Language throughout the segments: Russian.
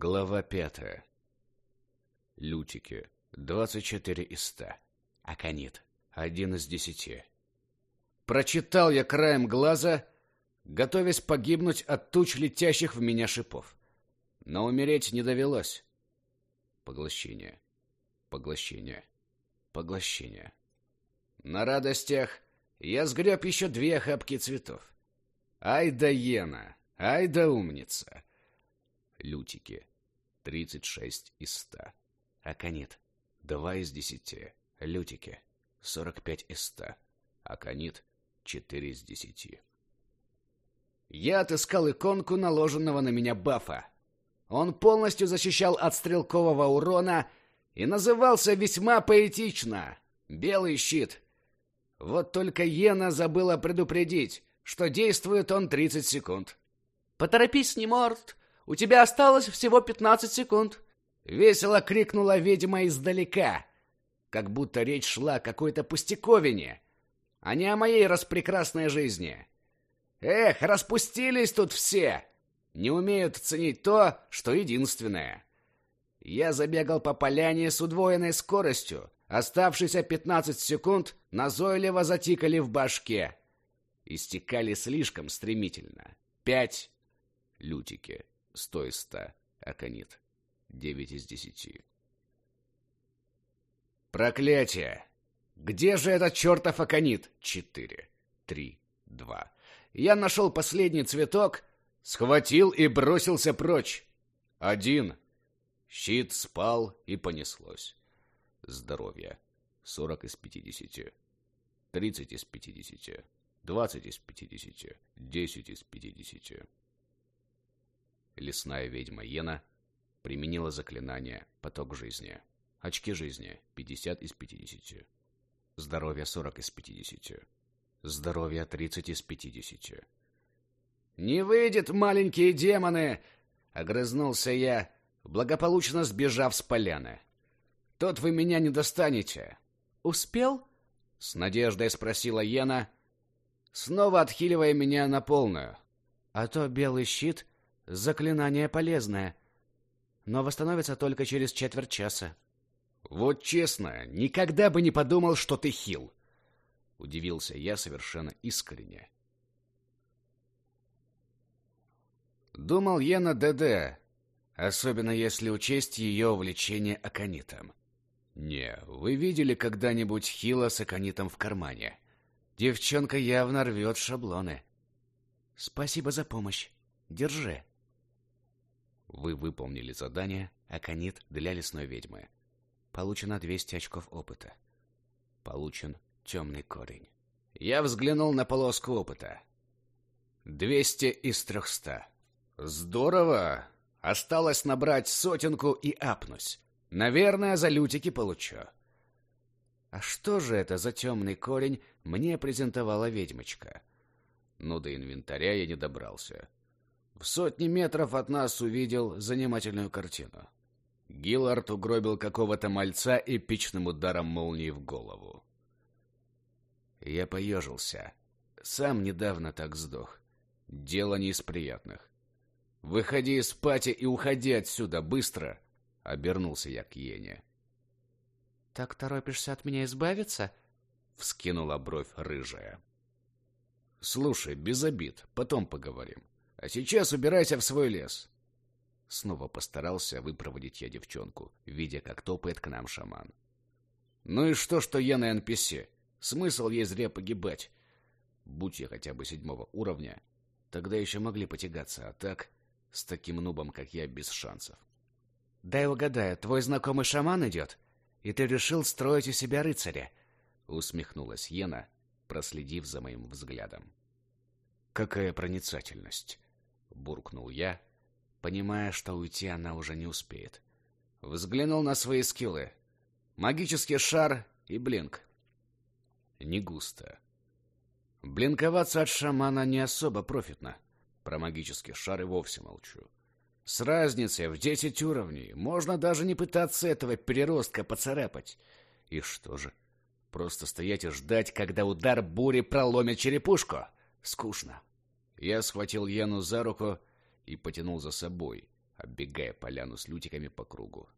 Глава пятая. Лютики. 24 из 100. Аконит. Один из десяти. Прочитал я краем глаза, готовясь погибнуть от туч летящих в меня шипов. Но умереть не довелось. Поглощение. Поглощение. Поглощение. На радостях я сгреб еще две охапки цветов. Ай да Ена! Ай да умница! Лютики. 36 из 100. Аконит. 2 из 10. Лютики. 45 из 100. Аконит. 4 из 10. Я отыскал иконку наложенного на меня бафа. Он полностью защищал от стрелкового урона и назывался весьма поэтично «Белый щит». Вот только Йена забыла предупредить, что действует он 30 секунд. «Поторопись, Неморт! У тебя осталось всего 15 секунд!» Весело крикнула ведьма издалека, как будто речь шла о какой-то пустяковине, а не о моей распрекрасной жизни. Эх, распустились тут все! Не умеют ценить то, что единственное. Я забегал по поляне с удвоенной скоростью. Оставшиеся 15 секунд назойливо затикали в башке. Истекали слишком стремительно. Пять. Лютики. Сто из ста. Аконит. Девять из десяти. Проклятие! Где же этот чертов аконит? Четыре. Три. Два. Я нашел последний цветок, схватил и бросился прочь. Один. Щит спал и понеслось. Здоровье. Сорок из пятидесяти. Тридцать из пятидесяти. Двадцать из пятидесяти. Десять из пятидесяти. Лесная ведьма Йена применила заклинание «Поток жизни». Очки жизни – 50 из 50. Здоровье – 40 из 50. Здоровье – 30 из 50. «Не выйдет, маленькие демоны!» — огрызнулся я, благополучно сбежав с поляны. «Тот вы меня не достанете». «Успел?» — с надеждой спросила Йена, снова отхиливая меня на полную. «А то белый щит — заклинание полезное, но восстановится только через четверть часа». «Вот честно, никогда бы не подумал, что ты хил!» Удивился я совершенно искренне. Думал я на ДД, особенно если учесть ее увлечение аконитом. Не, вы видели когда-нибудь Хила с аконитом в кармане? Девчонка явно рвет шаблоны. Спасибо за помощь. Держи. Вы выполнили задание «Аконит для лесной ведьмы». Получено 200 очков опыта. Получен темный корень. Я взглянул на полоску опыта. 200 из 300. Здорово! Осталось набрать сотенку и апнусь. Наверное, за лютики получу. А что же это за темный корень мне презентовала ведьмочка? Ну, до инвентаря я не добрался. В сотни метров от нас увидел занимательную картину. Гиллард угробил какого-то мальца эпичным ударом молнии в голову. Я поежился. Сам недавно так сдох. Дело не из приятных. «Выходи из пати и уходи отсюда, быстро!» — обернулся я к Йене. «Так торопишься от меня избавиться?» — вскинула бровь рыжая. «Слушай, без обид, потом поговорим. А сейчас убирайся в свой лес». Снова постарался выпроводить я девчонку, видя, как топает к нам шаман. «Ну и что, что она НПС? Смысл ей зря погибать? Будь я хотя бы седьмого уровня, тогда еще могли потягаться, а так...» С таким нубом, как я, без шансов. «Дай угадаю, твой знакомый шаман идет, и ты решил строить из себя рыцаря?» Усмехнулась Йена, проследив за моим взглядом. «Какая проницательность!» — буркнул я, понимая, что уйти она уже не успеет. Взглянул на свои скиллы. Магический шар и блинк. Не густо. Блинковаться от шамана не особо профитно. Про магический шар и вовсе молчу. С разницей в десять уровней. Можно даже не пытаться этого переростка поцарапать. И что же? Просто стоять и ждать, когда удар бури проломит черепушку? Скучно. Я схватил Яну за руку и потянул за собой, оббегая поляну с лютиками по кругу.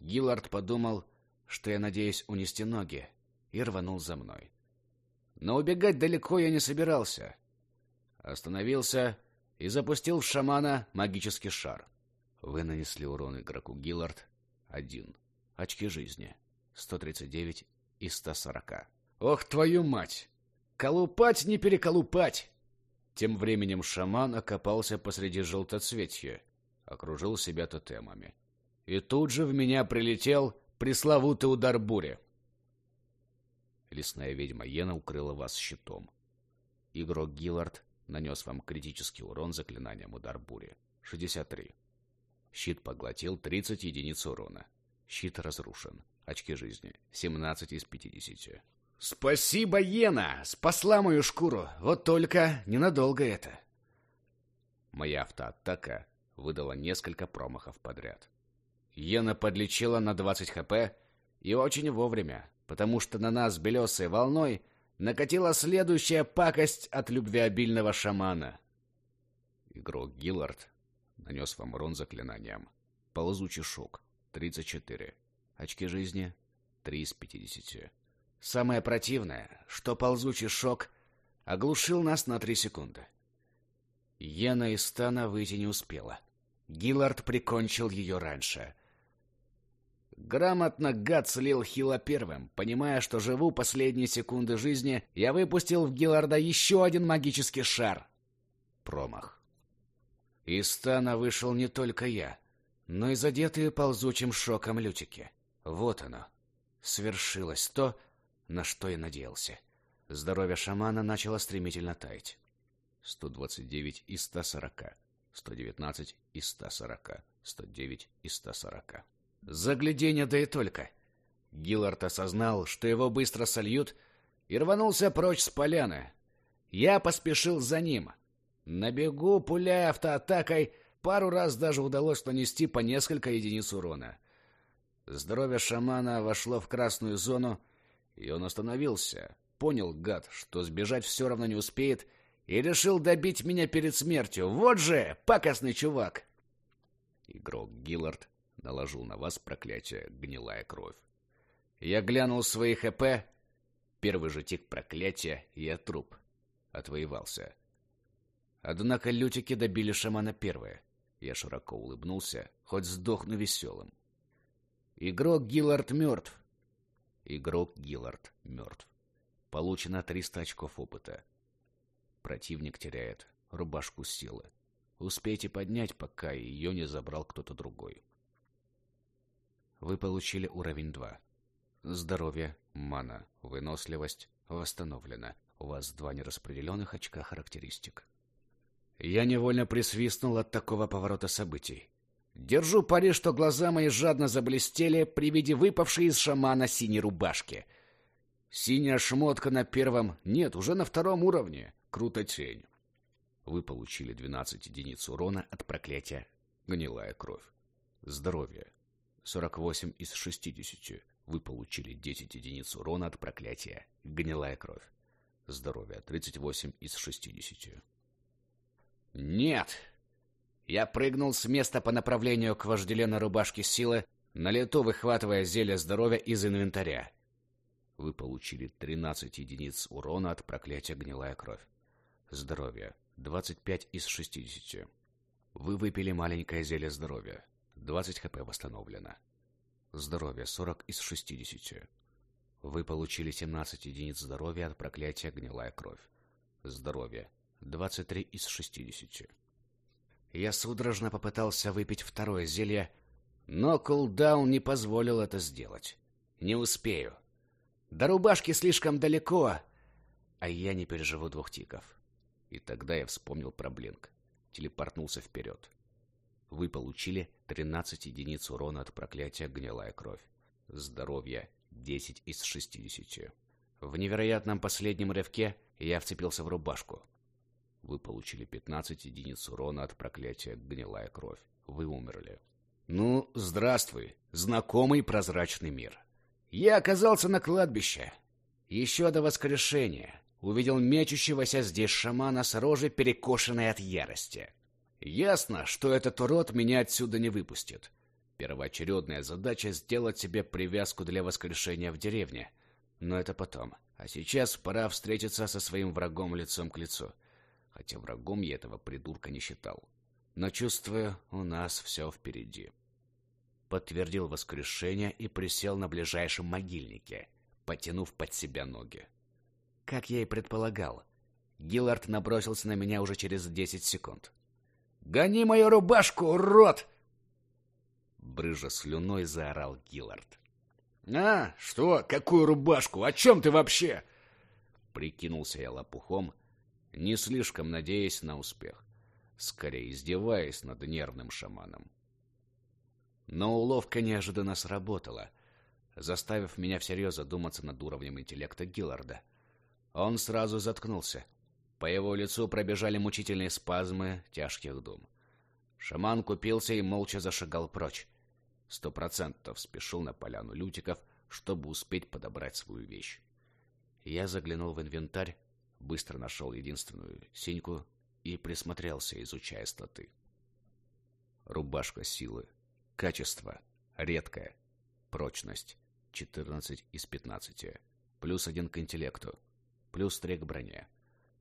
Гиллард подумал, что я надеюсь унести ноги, и рванул за мной. Но убегать далеко я не собирался. Остановился и запустил в шамана магический шар. Вы нанесли урон игроку Гиллард один. Очки жизни 139 из 140. Ох, твою мать! Колупать не переколупать! Тем временем шаман окопался посреди желтоцветья, окружил себя тотемами. И тут же в меня прилетел пресловутый удар бури. Лесная ведьма Йена укрыла вас щитом. Игрок Гиллард нанес вам критический урон заклинанием удар бури. 63. Щит поглотил 30 единиц урона. Щит разрушен. Очки жизни. 17 из 50. «Спасибо, Йена! Спасла мою шкуру! Вот только ненадолго это!» Моя автоатака выдала несколько промахов подряд. Йена подлечила на 20 хп и очень вовремя, потому что на нас белесой волной накатила следующая пакость от любвеобильного шамана. Игрок Гиллард нанес вам урон заклинанием. Ползучий шок. 34. Очки жизни. 3 из 50. Самое противное, что ползучий шок оглушил нас на 3 секунды. Йена из стана выйти не успела. Гиллард прикончил ее раньше. Грамотно гад слил Хила первым. Понимая, что живу последние секунды жизни, я выпустил в Гилларда еще один магический шар. Промах. Из стана вышел не только я, но и задетые ползучим шоком лютики. Вот оно. Свершилось то, на что я надеялся. Здоровье шамана начало стремительно таять. 129 из 140. 119 из 140. 109 из 140. Загляденье да и только. Гиллард осознал, что его быстро сольют, и рванулся прочь с поляны. Я поспешил за ним. На бегу, пуляя автоатакой, пару раз даже удалось нанести по несколько единиц урона. Здоровье шамана вошло в красную зону, и он остановился. Понял, гад, что сбежать все равно не успеет, и решил добить меня перед смертью. Вот же, пакостный чувак! Игрок Гиллард наложил на вас проклятие «Гнилая кровь». Я глянул свои ХП. Первый же тик проклятия, и я труп. Отвоевался. Однако лютики добили шамана первое. Я широко улыбнулся, хоть сдохну веселым. Игрок Гиллард мертв. Игрок Гиллард мертв. Получено 300 очков опыта. Противник теряет рубашку силы. Успейте поднять, пока ее не забрал кто-то другой. Вы получили уровень 2. Здоровье, мана, выносливость восстановлено. У вас два нераспределенных очка характеристик. Я невольно присвистнул от такого поворота событий. Держу пари, что глаза мои жадно заблестели при виде выпавшей из шамана синей рубашки. Синяя шмотка на первом, нет, уже на втором уровне. Круто тень. Вы получили 12 единиц урона от проклятия «Гнилая кровь». Здоровье. 48 из 60. Вы получили 10 единиц урона от проклятия. Гнилая кровь. Здоровье 38 из 60. Нет! Я прыгнул с места по направлению к вожделенной рубашке силы, на лету выхватывая зелье здоровья из инвентаря. Вы получили 13 единиц урона от проклятия гнилая кровь. Здоровье 25 из 60. Вы выпили маленькое зелье здоровья. 20 хп восстановлено. Здоровье 40 из 60. Вы получили 17 единиц здоровья от проклятия гнилая кровь. Здоровье 23 из 60. Я судорожно попытался выпить второе зелье, но кулдаун не позволил это сделать. Не успею. До рубашки слишком далеко, а я не переживу двух тиков. И тогда я вспомнил про Блинк. Телепортнулся вперед. Вы получили 13 единиц урона от проклятия «Гнилая кровь». Здоровье 10 из 60. В невероятном последнем рывке я вцепился в рубашку. Вы получили 15 единиц урона от проклятия «Гнилая кровь». Вы умерли. Ну, здравствуй, знакомый прозрачный мир. Я оказался на кладбище. Еще до воскрешения увидел мечущегося здесь шамана с рожей, перекошенной от ярости. Ясно, что этот урод меня отсюда не выпустит. Первоочередная задача — сделать себе привязку для воскрешения в деревне. Но это потом. А сейчас пора встретиться со своим врагом лицом к лицу. Хотя врагом я этого придурка не считал. Но чувствую, у нас все впереди. Подтвердил воскрешение и присел на ближайшем могильнике, потянув под себя ноги. Как я и предполагал, Гиллард набросился на меня уже через десять секунд. «Гони мою рубашку, урод!» Брыжа слюной заорал Гиллард. «А, что? Какую рубашку? О чем ты вообще?» Прикинулся я лопухом, не слишком надеясь на успех, скорее издеваясь над нервным шаманом. Но уловка неожиданно сработала, заставив меня всерьез задуматься над уровнем интеллекта Гилларда. Он сразу заткнулся. По его лицу пробежали мучительные спазмы тяжких дум. Шаман купился и молча зашагал прочь. Сто процентов спешил на поляну лютиков, чтобы успеть подобрать свою вещь. Я заглянул в инвентарь, быстро нашел единственную синьку и присмотрелся, изучая статы. Рубашка силы. Качество. Редкое. Прочность. 14 из 15. Плюс один к интеллекту. Плюс три к броне.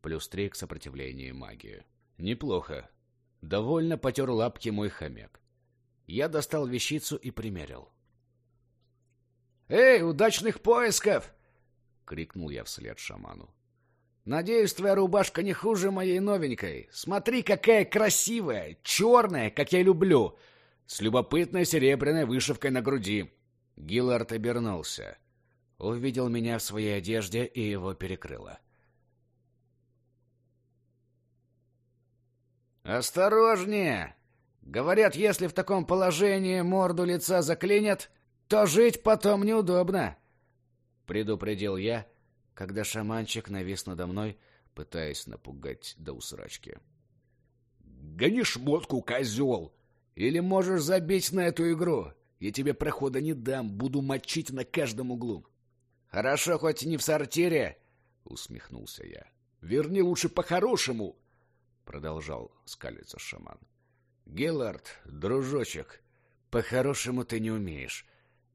Плюс три к сопротивлению магии. Неплохо. Довольно потер лапки мой хомяк. Я достал вещицу и примерил. «Эй, удачных поисков!» — крикнул я вслед шаману. «Надеюсь, твоя рубашка не хуже моей новенькой. Смотри, какая красивая, черная, как я люблю, с любопытной серебряной вышивкой на груди». Гиллард обернулся. Увидел меня в своей одежде и его перекрыло. «Осторожнее!» Говорят, если в таком положении морду лица заклинят, то жить потом неудобно. Предупредил я, когда шаманчик навис надо мной, пытаясь напугать до усрачки. «Гони шмотку, козел! Или можешь забить на эту игру. Я тебе прохода не дам, буду мочить на каждом углу». «Хорошо, хоть не в сортире», — усмехнулся я. «Верни лучше по-хорошему», — продолжал скалиться шаман. Гелард, дружочек, по-хорошему ты не умеешь.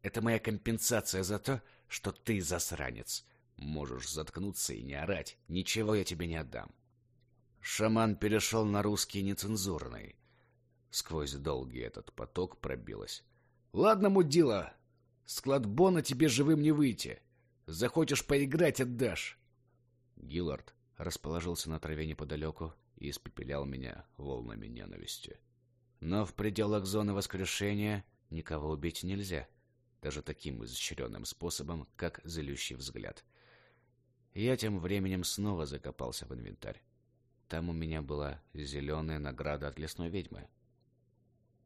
Это моя компенсация за то, что ты засранец. Можешь заткнуться и не орать. Ничего я тебе не отдам. Шаман перешел на русский нецензурный. Сквозь долгий этот поток пробилось. Ладно, мудила, с кладбона тебе живым не выйти. Захочешь поиграть — отдашь. Гиллард расположился на траве неподалеку и испепелял меня волнами ненависти. Но в пределах зоны воскрешения никого убить нельзя, даже таким изощренным способом, как злющий взгляд. Я тем временем снова закопался в инвентарь. Там у меня была зеленая награда от лесной ведьмы.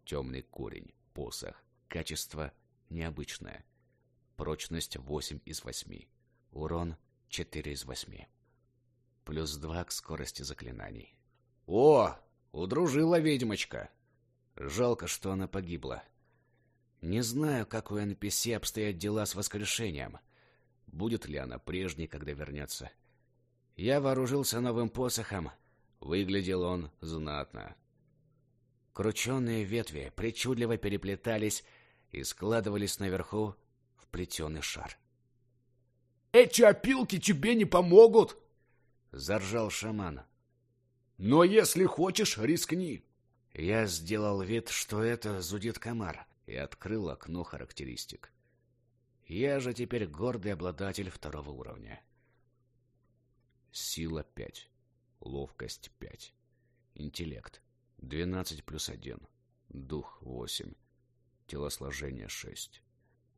Темный корень, посох, качество необычное. Прочность 8 из 8. Урон 4 из 8. Плюс 2 к скорости заклинаний. О, удружила ведьмочка. Жалко, что она погибла. Не знаю, как у NPC обстоят дела с воскрешением. Будет ли она прежней, когда вернется. Я вооружился новым посохом. Выглядел он знатно. Крученные ветви причудливо переплетались и складывались наверху в плетеный шар. «Эти опилки тебе не помогут!» — заржал шаман. «Но если хочешь, рискни!» Я сделал вид, что это зудит комар, и открыл окно характеристик. Я же теперь гордый обладатель второго уровня. Сила 5. Ловкость 5. Интеллект 12 плюс 1. Дух 8. Телосложение 6.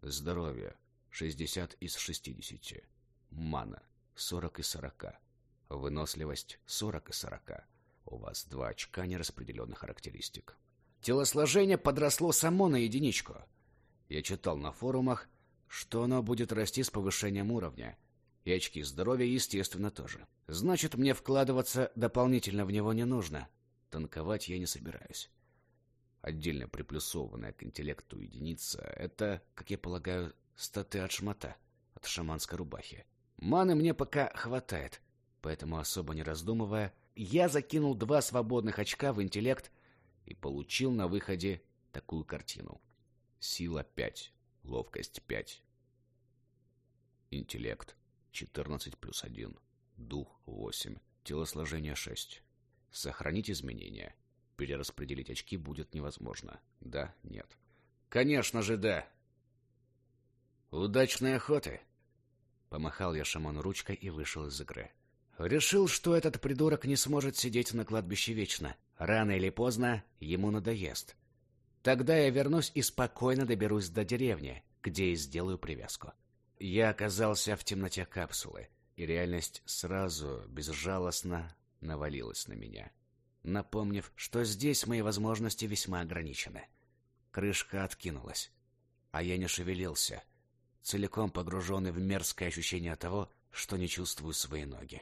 Здоровье 60 из 60. Мана 40 из 40. Выносливость 40 из 40. У вас два очка нераспределенных характеристик. Телосложение подросло само на единичку. Я читал на форумах, что оно будет расти с повышением уровня. И очки здоровья, естественно, тоже. Значит, мне вкладываться дополнительно в него не нужно. Танковать я не собираюсь. Отдельно приплюсованная к интеллекту единица — это, как я полагаю, статы от шмата, от шаманской рубахи. Маны мне пока хватает, поэтому, особо не раздумывая, я закинул два свободных очка в интеллект и получил на выходе такую картину. Сила 5, ловкость 5, интеллект 14 плюс 1, дух 8, телосложение 6. Сохранить изменения. Перераспределить очки будет невозможно. Да, нет. Конечно же, да. Удачной охоты. Помахал я шаману ручкой и вышел из игры. Решил, что этот придурок не сможет сидеть на кладбище вечно. Рано или поздно ему надоест. Тогда я вернусь и спокойно доберусь до деревни, где и сделаю привязку. Я оказался в темноте капсулы, и реальность сразу, безжалостно навалилась на меня, напомнив, что здесь мои возможности весьма ограничены. Крышка откинулась, а я не шевелился, целиком погруженный в мерзкое ощущение того, что не чувствую свои ноги.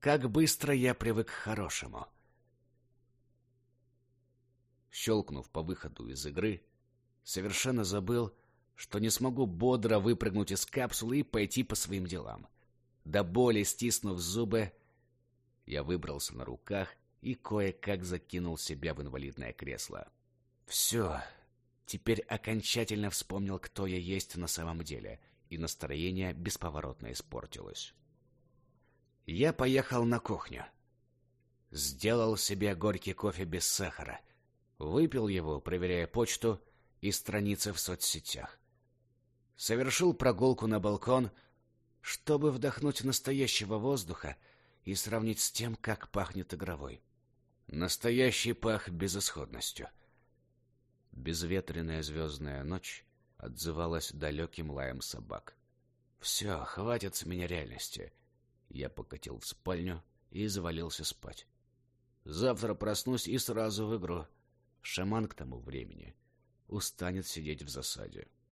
Как быстро я привык к хорошему. Щелкнув по выходу из игры, совершенно забыл, что не смогу бодро выпрыгнуть из капсулы и пойти по своим делам. До боли стиснув зубы, я выбрался на руках и кое-как закинул себя в инвалидное кресло. Все, теперь окончательно вспомнил, кто я есть на самом деле, и настроение бесповоротно испортилось. Я поехал на кухню. Сделал себе горький кофе без сахара. Выпил его, проверяя почту и страницы в соцсетях. Совершил прогулку на балкон, чтобы вдохнуть настоящего воздуха и сравнить с тем, как пахнет игровой. Настоящий пах безысходностью. Безветренная звездная ночь отзывалась далеким лаем собак. Все, хватит с меня реальности. Я покатил в спальню и завалился спать. Завтра проснусь и сразу в игру. Шаман к тому времени устанет сидеть в засаде.